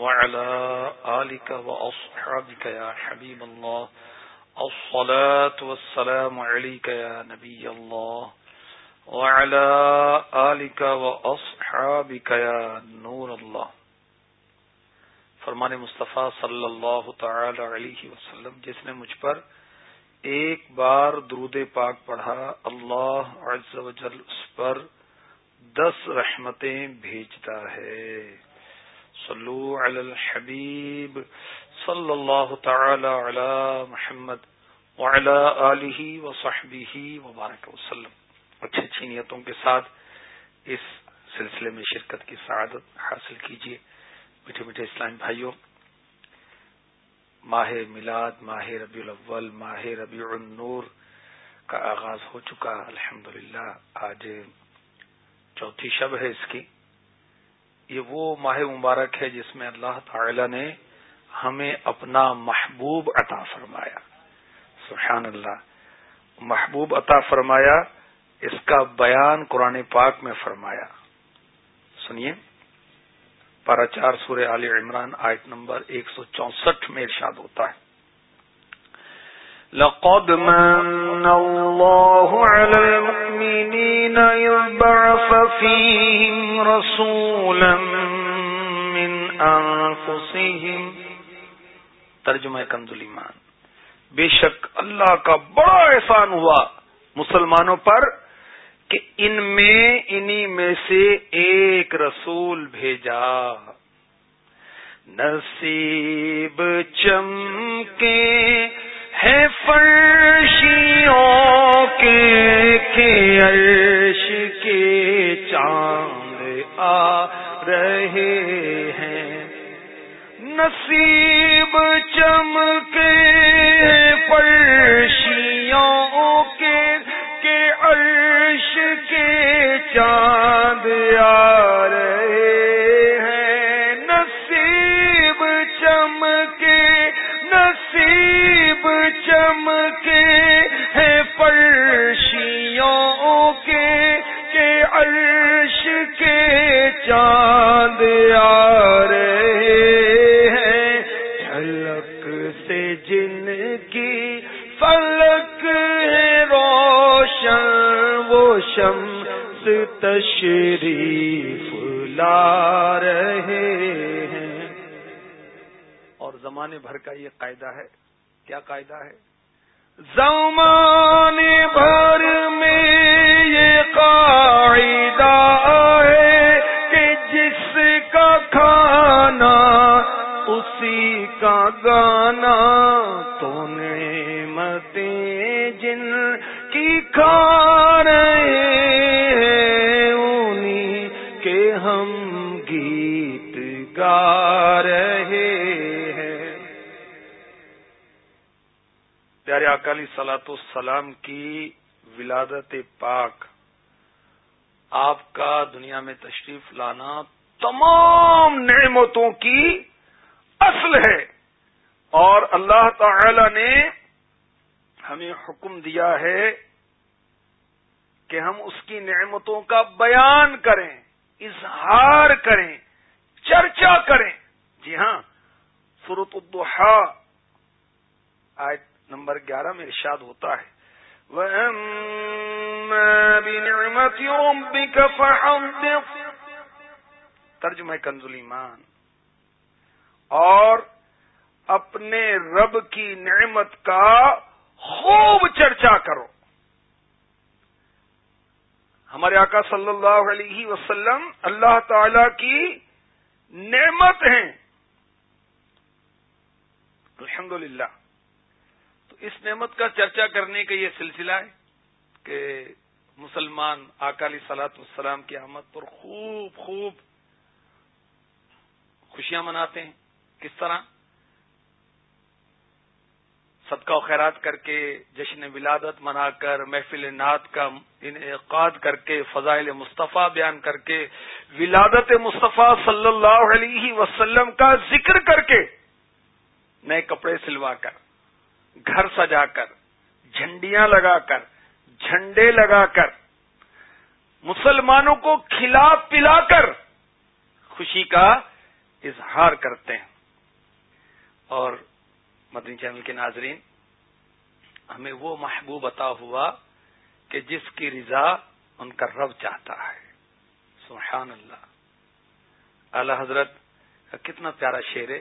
وعلى آلك وأصحابك يا حبيب الله. الصلاة والسلام عليك يا نبي الله. وعلى آلك وأصحابك يا نور الله. فرمان مصطفیٰ صلی اللہ تعالی علیہ وسلم، جس نے مجھ پر ایک بار درود پاک پڑھا، اللہ عز و جل اس پر دس رحمتیں بھیجتا ہے۔ صلو علی الحبیب صلی اللہ تعالی علی محمد وعلی آلہ وصحبہ وبارک وسلم۔ اچھی اچھی نیتوں کے ساتھ اس سلسلے میں شرکت کی سعادت حاصل کیجیے۔ میٹھے میٹھے اسلام بھائیوں، ماہ میلاد، ماہ ربیع الاول، ماہ ربیع النور کا آغاز ہو چکا۔ الحمد آج چوتھی شب ہے اس کی۔ یہ وہ ماہ مبارک ہے جس میں اللہ تعالی نے ہمیں اپنا محبوب عطا فرمایا۔ سبحان اللہ۔ محبوب عطا فرمایا، اس کا بیان قرآن پاک میں فرمایا۔ سنیے۔ پارا چار سورہ علی عمران آیت نمبر ایک سو چونسٹھ میں ارشاد ہوتا ہے۔ لقد من الله على المؤمنين يبعث فيهم رسولا من أنفسهم. ترجمہ کنزل ایمان. بے شک اللہ کا بڑا احسان ہوا مسلمانوں پر کہ ان میں، انہی میں سے ایک رسول بھیجا۔ نصیب چمکے ہے فرشیوں کے کے عرش کے چاند آ رہے ہیں۔ نصیب چمکے فرشیوں رہے ہیں۔ اور زمانے بھر کا یہ قاعدہ ہے۔ کیا قاعدہ ہے؟ زمانے بھر میں یہ قاعدہ ہے کہ جس کا کھانا اسی کا گانا تو نعمتیں جن کی کھا پیارے اکالی سلاط السلام کی ولادت پاک۔ آپ کا دنیا میں تشریف لانا تمام نعمتوں کی اصل ہے۔ اور اللہ تعالی نے ہمیں حکم دیا ہے کہ ہم اس کی نعمتوں کا بیان کریں، اظہار کریں، چرچا کریں۔ جی ہاں سورت الدحا آیت نمبر گیارہ میں ارشاد ہوتا ہے۔ ترجمہ کنزل ایمان۔ اور اپنے رب کی نعمت کا خوب چرچا کرو۔ ہمارے آقا صلی اللہ علیہ وسلم اللہ تعالی کی نعمت ہیں۔ الحمد اس نعمت کا چرچا کرنے کا یہ سلسلہ ہے کہ مسلمان اکالی سلاط السلام کی آمد پر خوب خوب خوشیاں مناتے ہیں۔ کس طرح؟ صدقہ و خیرات کر کے جشن ولادت منا کر، محفل نعت کا انعقاد کر کے، فضائل مصطفیٰ بیان کر کے، ولادت مصطفیٰ صلی اللہ علیہ وسلم کا ذکر کر کے نئے کپڑے سلوا کر۔ گھر سجا کر، جھنڈیاں لگا کر، جھنڈے لگا کر، مسلمانوں کو کھلا پلا کر خوشی کا اظہار کرتے ہیں۔ اور مدنی چینل کے ناظرین، ہمیں وہ محبوب عطا ہوا کہ جس کی رضا ان کا رب چاہتا ہے۔ سبحان اللہ۔ اعلی حضرت کتنا پیارا شعر ہے۔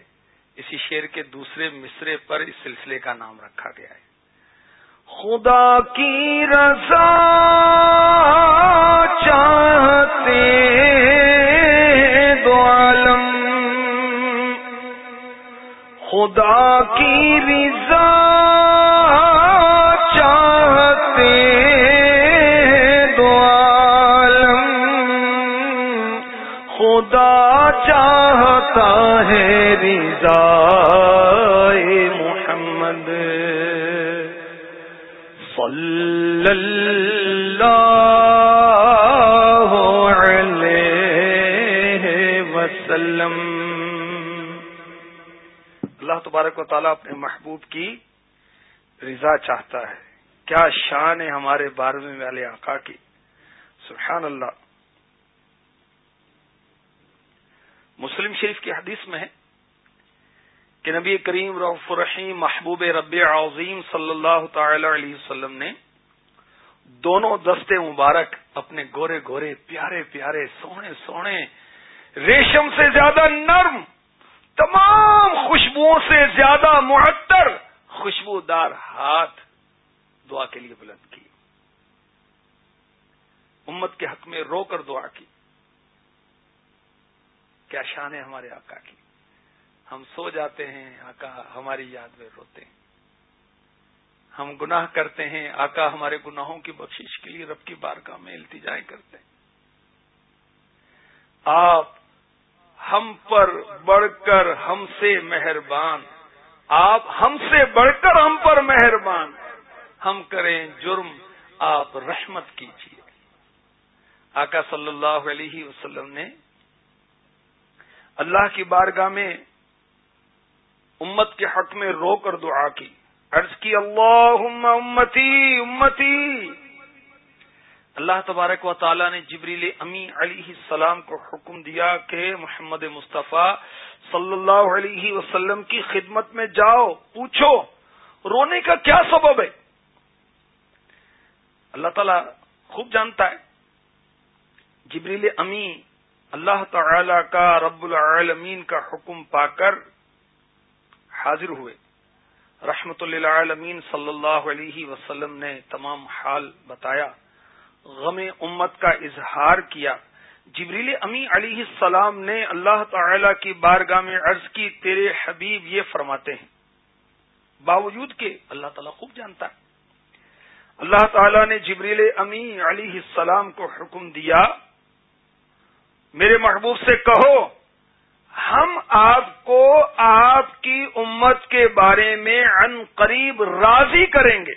اسی شعر کے دوسرے مصرے پر اس سلسلے کا نام رکھا گیا ہے۔ خدا کی رضا چاہتے دو عالم۔ خدا کی رضا چاہتے دو عالم۔ خدا چاہتا ہے رضا اللہ وسلم۔ اللہ تبارک و تعالیٰ اپنے محبوب کی رضا چاہتا ہے۔ کیا شان ہے ہمارے بارہویں والے آقا کی۔ سبحان اللہ۔ مسلم شریف کی حدیث میں ہے کہ نبی کریم رف الرحیم محبوب رب عظیم صلی اللہ تعالی علیہ وسلم نے دونوں دستے مبارک اپنے گورے گورے پیارے پیارے سونے سونے ریشم سے زیادہ نرم، تمام خوشبوؤں سے زیادہ معطر خوشبودار ہاتھ دعا کے لیے بلند کی۔ امت کے حق میں رو کر دعا کی۔ کیا شان ہے ہمارے آقا کی۔ ہم سو جاتے ہیں، آقا ہماری یاد میں روتے ہیں۔ ہم گناہ کرتے ہیں، آقا ہمارے گناہوں کی بخشش کے لیے رب کی بارگاہ میں التجائیں کرتے ہیں۔ آپ ہم پر بڑھ کر ہم سے مہربان۔ آپ ہم سے بڑھ کر ہم پر مہربان۔ ہم کریں جرم، آپ رحمت کیجیے۔ آقا صلی اللہ علیہ وسلم نے اللہ کی بارگاہ میں امت کے حق میں رو کر دعا کی۔ عرض کی اللہ امتی امتی! اللہ تبارک و تعالی نے جبریل امی علیہ السلام کو حکم دیا کہ محمد مصطفیٰ صلی اللہ علیہ وسلم کی خدمت میں جاؤ، پوچھو، رونے کا کیا سبب ہے؟ اللہ تعالی خوب جانتا ہے۔ جبریل امی اللہ تعالی کا رب العالمین کا حکم پا کر حاضر ہوئے۔ رحمت اللہ صلی اللہ علیہ وسلم نے تمام حال بتایا۔ غم امت کا اظہار کیا۔ جبریل امی علیہ السلام نے اللہ تعالی کی بارگاہ میں عرض کی، تیرے حبیب یہ فرماتے ہیں۔ باوجود کہ اللہ تعالیٰ خوب جانتا ہے۔ اللہ تعالی نے جبریل امی علیہ السلام کو حکم دیا۔ میرے محبوب سے کہو، ہم آپ کو آپ کی امت کے بارے میں ان قریب راضی کریں گے۔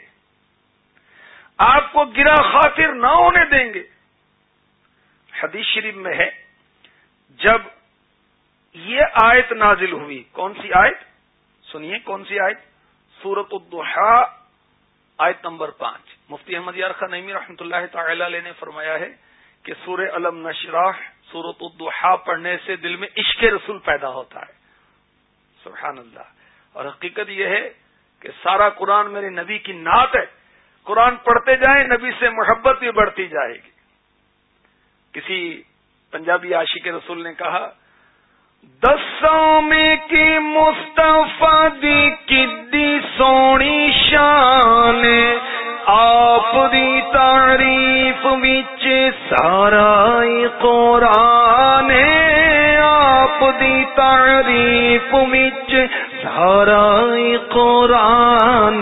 آپ کو گرا خاطر نہ ہونے دیں گے۔ حدیث شریف میں ہے، جب یہ آیت نازل ہوئی، کون سی آیت؟ سنیے کون سی آیت؟ سورت الدحا آیت نمبر پانچ۔ مفتی احمد یارخا نعمی رحمۃ اللہ تعالی علیہ نے فرمایا ہے کہ سورہ علم نشراح سورت الدحا پڑھنے سے دل میں عشق رسول پیدا ہوتا ہے۔ سبحان اللہ۔ اور حقیقت یہ ہے کہ سارا قرآن میرے نبی کی نعت ہے۔ قرآن پڑھتے جائیں نبی سے محبت بھی بڑھتی جائے گی۔ کسی پنجابی عاشق رسول نے کہا دسوں میں کی مستفا دی سونی شان آپ دی تعریف بچ سارا قرآن آپ دی تعریف بچ سارا قرآن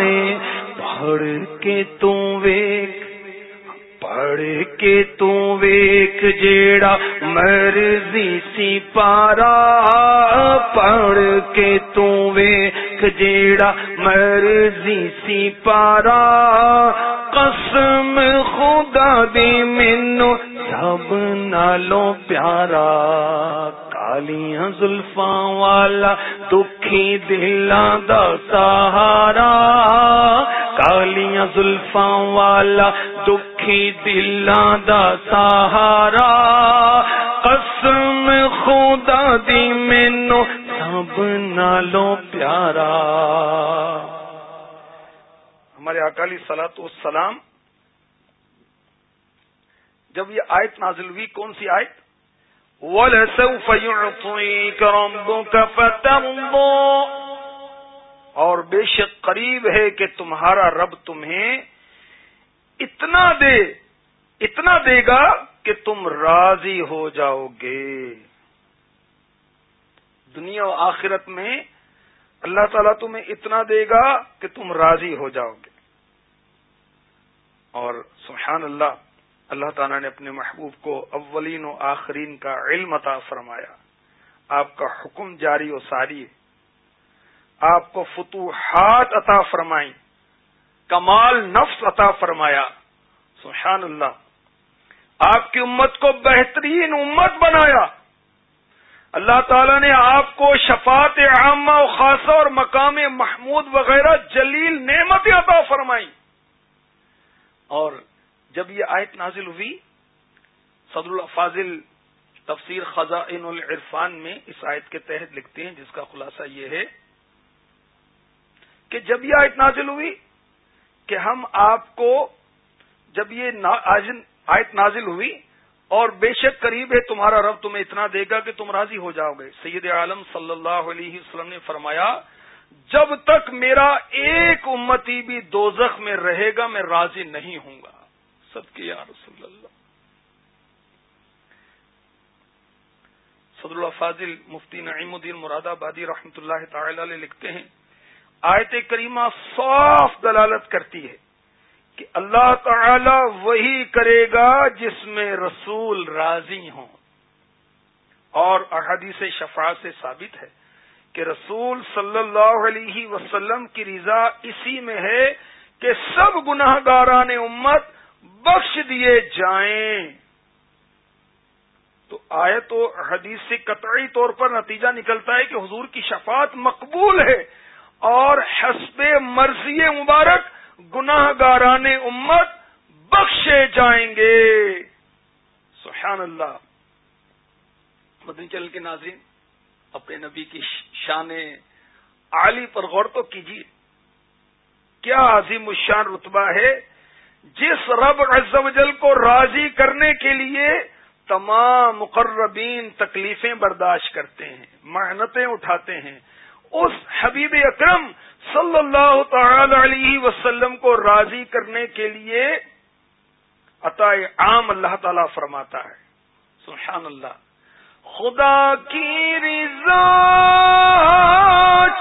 پڑھ کے تیک پڑھ کے تیک جیڑا مرضی سی پارا۔ پڑھ کے تیک جیڑا مرضی سی پارا، قسم خدا دی مینو سب نالوں پیارا۔ کالیاں زلفاں والا دکھی دلاں دا سہارا۔ کالیاں زلفاں والا دکھی دلاں دا سہارا۔ قسم خدا دی مینو رب نالو پیارا۔ ہمارے اکالی سلاط السلام جب یہ آیت نازل ہوئی، کون سی آیت؟ وَلَسَوْفَ يُعْطِيكَ رَبُّكَ فَتَرْضَى۔ اور بے شک قریب ہے کہ تمہارا رب تمہیں اتنا دے اتنا دے گا کہ تم راضی ہو جاؤ گے۔ دنیا و آخرت میں اللہ تعالیٰ تمہیں اتنا دے گا کہ تم راضی ہو جاؤ گے۔ اور سبحان اللہ اللہ تعالیٰ نے اپنے محبوب کو اولین و آخرین کا علم عطا فرمایا۔ آپ کا حکم جاری و ساری آپ کو فتوحات عطا فرمائی کمال نفس عطا فرمایا۔ سبحان اللہ، آپ کی امت کو بہترین امت بنایا۔ اللہ تعالیٰ نے آپ کو شفات عامہ و خاصہ اور مقام محمود وغیرہ جلیل نعمت عطا فرمائی اور جب یہ آیت نازل ہوئی، صدر الفاظل تفسیر خزائن العرفان میں اس آیت کے تحت لکھتے ہیں، جس کا خلاصہ یہ ہے کہ جب یہ آیت نازل ہوئی کہ ہم آپ کو جب یہ آیت نازل ہوئی اور بے شک قریب ہے، تمہارا رب تمہیں اتنا دے گا کہ تم راضی ہو جاؤ گے۔ سید عالم صلی اللہ علیہ وسلم نے فرمایا، جب تک میرا ایک امتی بھی دوزخ میں رہے گا، میں راضی نہیں ہوں گا۔ سب کی یا رسول اللہ۔ صدر اللہ فاضل مفتی نعیم الدین مراد آبادی رحمۃ اللہ تعالی علیہ لکھتے ہیں، آیت کریمہ صاف دلالت کرتی ہے۔ کہ اللہ تعالی وہی کرے گا جس میں رسول راضی ہوں۔ اور احادیث شفا سے ثابت ہے کہ رسول صلی اللہ علیہ وسلم کی رضا اسی میں ہے کہ سب گناہ گاران امت بخش دیے جائیں۔ تو آیت و حدیث سے قطعی طور پر نتیجہ نکلتا ہے کہ حضور کی شفاعت مقبول ہے اور حسب مرضی مبارک گناہ گاران امت بخشے جائیں گے۔ سبحان اللہ۔ مدنی چل کے ناظرین، اپنے نبی کی شان عالی پر غور تو کیجیے۔ کیا عظیم الشان رتبہ ہے؟ جس رب عز و جل کو راضی کرنے کے لیے تمام مقربین تکلیفیں برداشت کرتے ہیں، محنتیں اٹھاتے ہیں۔ اس حبیب اکرم صلی اللہ تعالی علیہ وسلم کو راضی کرنے کے لیے عطا عام اللہ تعالی فرماتا ہے۔ سبحان اللہ۔ خدا کی رضا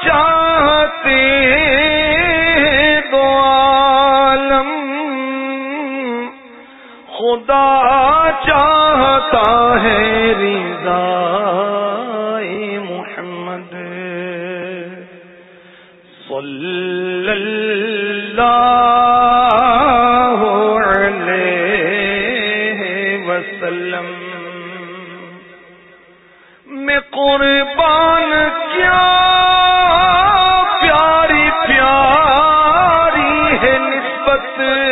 چاہتے دو عالم۔ خدا چاہتا ہے رضا۔ نسبت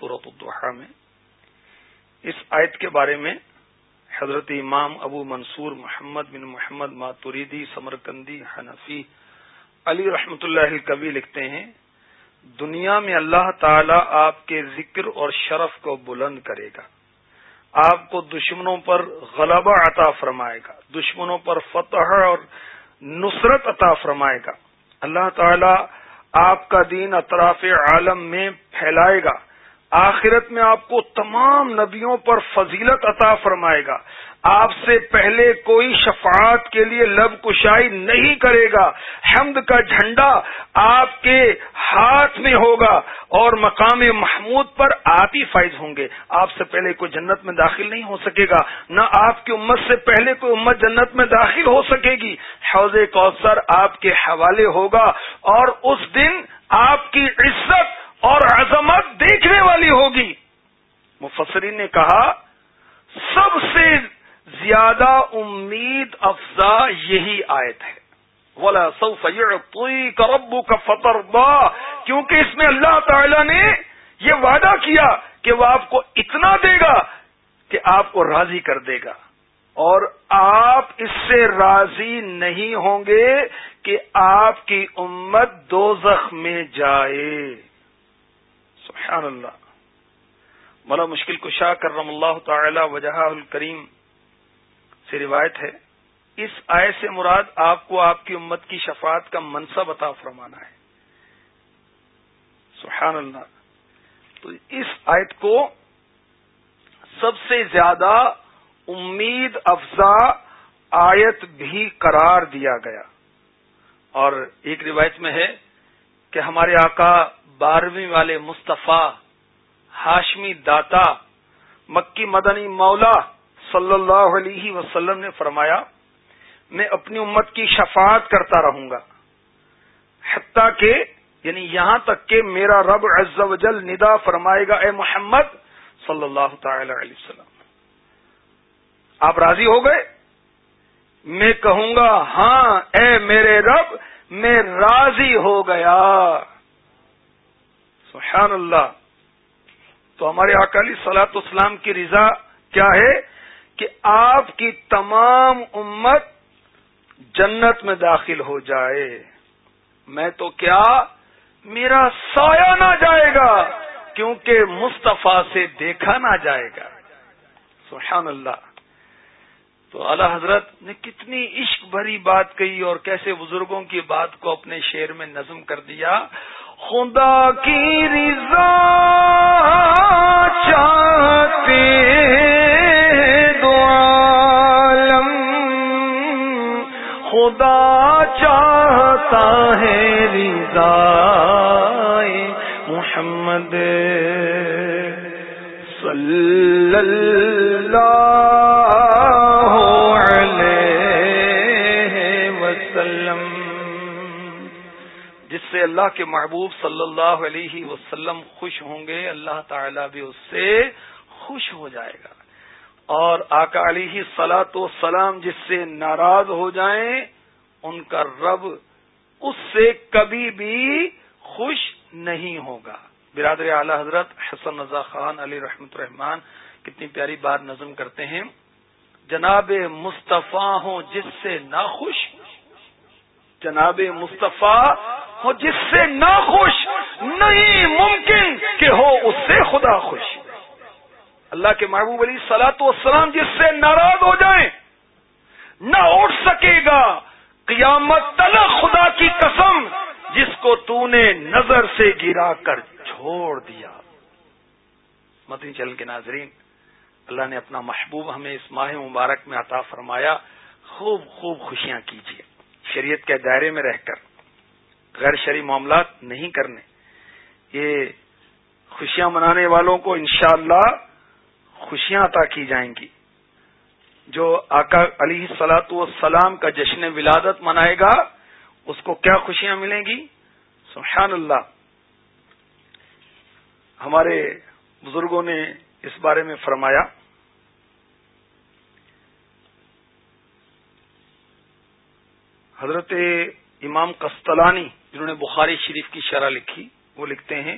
صورت الدحا میں۔ اس آیت کے بارے میں حضرت امام ابو منصور محمد بن محمد ماتوریدی، سمرکندی، حنفی، علی رحمت اللہ کبھی لکھتے ہیں، دنیا میں اللہ تعالی آپ کے ذکر اور شرف کو بلند کرے گا۔ آپ کو دشمنوں پر غلبہ عطا فرمائے گا۔ دشمنوں پر فتح اور نصرت عطا فرمائے گا۔ اللہ تعالی آپ کا دین اطراف عالم میں پھیلائے گا۔ آخرت میں آپ کو تمام نبیوں پر فضیلت عطا فرمائے گا۔ آپ سے پہلے کوئی شفاعت کے لیے لب کشائی نہیں کرے گا۔ حمد کا جھنڈا آپ کے ہاتھ میں ہوگا اور مقام محمود پر آپ ہی فائز ہوں گے۔ آپ سے پہلے کوئی جنت میں داخل نہیں ہو سکے گا۔ نہ آپ کی امت سے پہلے کوئی امت جنت میں داخل ہو سکے گی۔ حوض کوثر آپ کے حوالے ہوگا اور اس دن آپ کی عزت اور عظمت دیکھنے والی ہوگی۔ مفسرین نے کہا، سب سے زیادہ امید افزا یہی آیت ہے۔ ولا کوئی کربو کا فتر کیونکہ اس میں اللہ تعالی نے یہ وعدہ کیا کہ وہ آپ کو اتنا دے گا کہ آپ کو راضی کر دے گا۔ اور آپ اس سے راضی نہیں ہوں گے کہ آپ کی امت دو میں جائے۔ سبحان اللہ۔ مولا مشکل کشا کرم اللہ تعالی وجہ الکریم سے روایت ہے۔ اس آئے سے مراد آپ کو آپ کی امت کی شفاعت کا منصب عطا فرمانا ہے۔ سبحان اللہ۔ تو اس آیت کو سب سے زیادہ امید افزا آیت بھی قرار دیا گیا۔ اور ایک روایت میں ہے کہ ہمارے آقا بارہویں والے مصطفیٰ، ہاشمی داتا، مکی مدنی مولا صلی اللہ علیہ وسلم نے فرمایا، میں اپنی امت کی شفاعت کرتا رہوں گا۔ حتیٰ کہ یعنی یہاں تک کہ میرا رب عز و جل ندا فرمائے گا، اے محمد صلی اللہ تعالی علیہ وسلم۔ آپ راضی ہو گئے؟ میں کہوں گا ہاں اے میرے رب میں راضی ہو گیا۔ سبحان اللہ۔ تو ہمارے اکالی سلاط اسلام کی رضا کیا ہے؟ کہ آپ کی تمام امت جنت میں داخل ہو جائے۔ میں تو کیا میرا سایہ نہ جائے گا، کیونکہ مصطفیٰ سے دیکھا نہ جائے گا۔ سبحان اللہ۔ تو اعلی حضرت نے کتنی عشق بھری بات کہی اور کیسے بزرگوں کی بات کو اپنے شعر میں نظم کر دیا۔ خدا کی رضا چاہتے خدا چاہتا ہے رضا محمد صلی اللہ وسلم، جس سے اللہ کے محبوب صلی اللہ علیہ وسلم خوش ہوں گے، اللہ تعالی بھی اس سے خوش ہو جائے گا۔ اور آقا علیہ سلاۃ و سلام جس سے ناراض ہو جائیں، ان کا رب اس سے کبھی بھی خوش نہیں ہوگا۔ برادر اعلی حضرت حسن رضا خان علی رحمت الرحمان کتنی پیاری بات نظم کرتے ہیں۔ جناب مصطفیٰ ہوں جس سے ناخوش۔ جناب مصطفیٰ ہو جس سے ناخوش، نہیں ممکن کہ ہو، اس سے خدا خوش۔ اللہ کے محبوب علی سلاۃ والسلام جس سے ناراض ہو جائیں، نہ اٹھ سکے گا۔ قیامت تلک خدا کی قسم، جس کو تو نے نظر سے گرا کر چھوڑ دیا۔ مدنی چل کے ناظرین، اللہ نے اپنا محبوب ہمیں اس ماہ مبارک میں عطا فرمایا۔ خوب خوب خوشیاں کیجیے۔ شریعت کے دائرے میں رہ کر غیر شرعی معاملات نہیں کرنے، یہ خوشیاں منانے والوں کو انشاءاللہ خوشیاں عطا کی جائیں گی۔ جو آقا علی سلاط والسلام کا جشن ولادت منائے گا، اس کو کیا خوشیاں ملیں گی؟ سبحان اللہ ہمارے بزرگوں نے اس بارے میں فرمایا حضرت امام قسطلانی جنہوں نے بخاری شریف کی شرح لکھی، وہ لکھتے ہیں،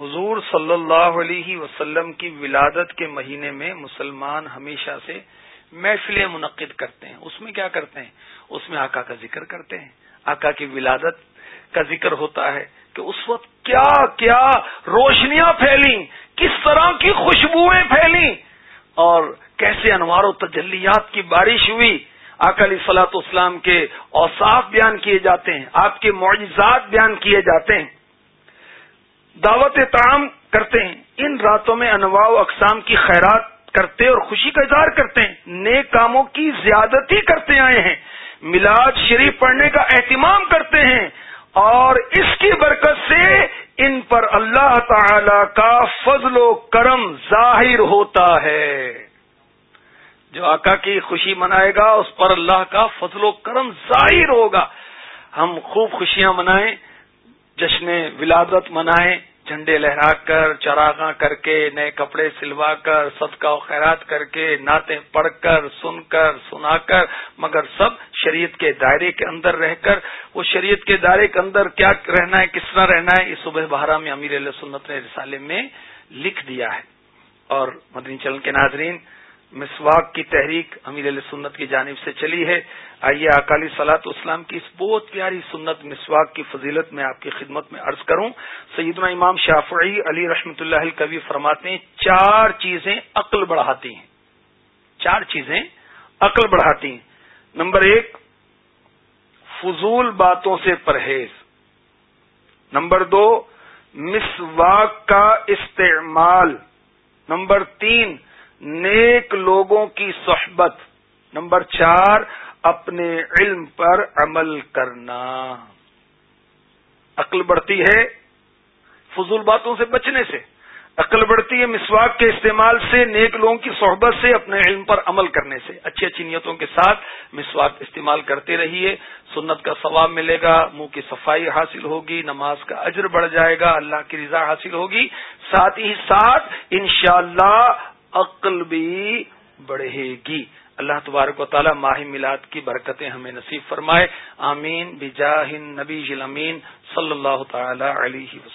حضور صلی اللہ علیہ وسلم کی ولادت کے مہینے میں مسلمان ہمیشہ سے محفلیں منعقد کرتے ہیں۔ اس میں کیا کرتے ہیں؟ اس میں آقا کا ذکر کرتے ہیں۔ آقا کی ولادت کا ذکر ہوتا ہے کہ اس وقت کیا کیا روشنیاں پھیلی کس طرح کی خوشبوئیں پھیلی اور کیسے انوار و تجلیات کی بارش ہوئی۔ اکلی فلاط اسلام کے اوساف بیان کیے جاتے ہیں، آپ کے معجزات بیان کیے جاتے ہیں۔ دعوت تعام کرتے ہیں۔ ان راتوں میں انواع و اقسام کی خیرات کرتے اور خوشی کا اظہار کرتے ہیں۔ نیک کاموں کی زیادتی کرتے آئے ہیں۔ میلاد شریف پڑھنے کا اہتمام کرتے ہیں۔ اور اس کی برکت سے ان پر اللہ تعالی کا فضل و کرم ظاہر ہوتا ہے۔ جو آقا کی خوشی منائے گا، اس پر اللہ کا فضل و کرم ظاہر ہوگا۔ ہم خوب خوشیاں منائیں، جشن ولادت منائیں، جھنڈے لہرا کر، چراغاں کر کے، نئے کپڑے سلوا کر، صدقہ و خیرات کر کے، نعتیں پڑھ کر، سن کر، سنا کر۔ مگر سب شریعت کے دائرے کے اندر رہ کر، وہ شریعت کے دائرے کے اندر کیا رہنا ہے، کس طرح رہنا ہے اس صبح بہارا میں امیر علیہ سنت نے رسالے میں لکھ دیا ہے۔ اور مدنی چلن کے ناظرین مسواک کی تحریک امیر علیہ سنت کی جانب سے چلی ہے۔ آئیے اکالی سلاط اسلام کی اس بہت پیاری سنت مسواک کی فضیلت میں آپ کی خدمت میں عرض کروں۔ سیدنا امام شافعی علی رحمۃ اللہ کبھی فرماتے ہیں، چار چیزیں عقل بڑھاتی ہیں۔ چار چیزیں عقل بڑھاتی ہیں۔ نمبر ایک، فضول باتوں سے پرہیز۔ نمبر دو، مسواک کا استعمال۔ نمبر تین نیک لوگوں کی صحبت، نمبر چار، اپنے علم پر عمل کرنا۔ عقل بڑھتی ہے فضول باتوں سے بچنے سے۔ عقل بڑھتی ہے مسواک کے استعمال سے، نیک لوگوں کی صحبت سے، اپنے علم پر عمل کرنے سے۔ اچھی اچھی نیتوں کے ساتھ مسواک استعمال کرتے رہیے۔ سنت کا ثواب ملے گا، منہ کی صفائی حاصل ہوگی، نماز کا اجر بڑھ جائے گا، اللہ کی رضا حاصل ہوگی۔ ساتھ ہی ساتھ انشاءاللہ عقل بھی بڑھے گی۔ اللہ تبارک و تعالی ماہ میلاد کی برکتیں ہمیں نصیب فرمائے۔ آمین۔ بجاہ نبی امین صلی اللہ تعالی علیہ وسلم۔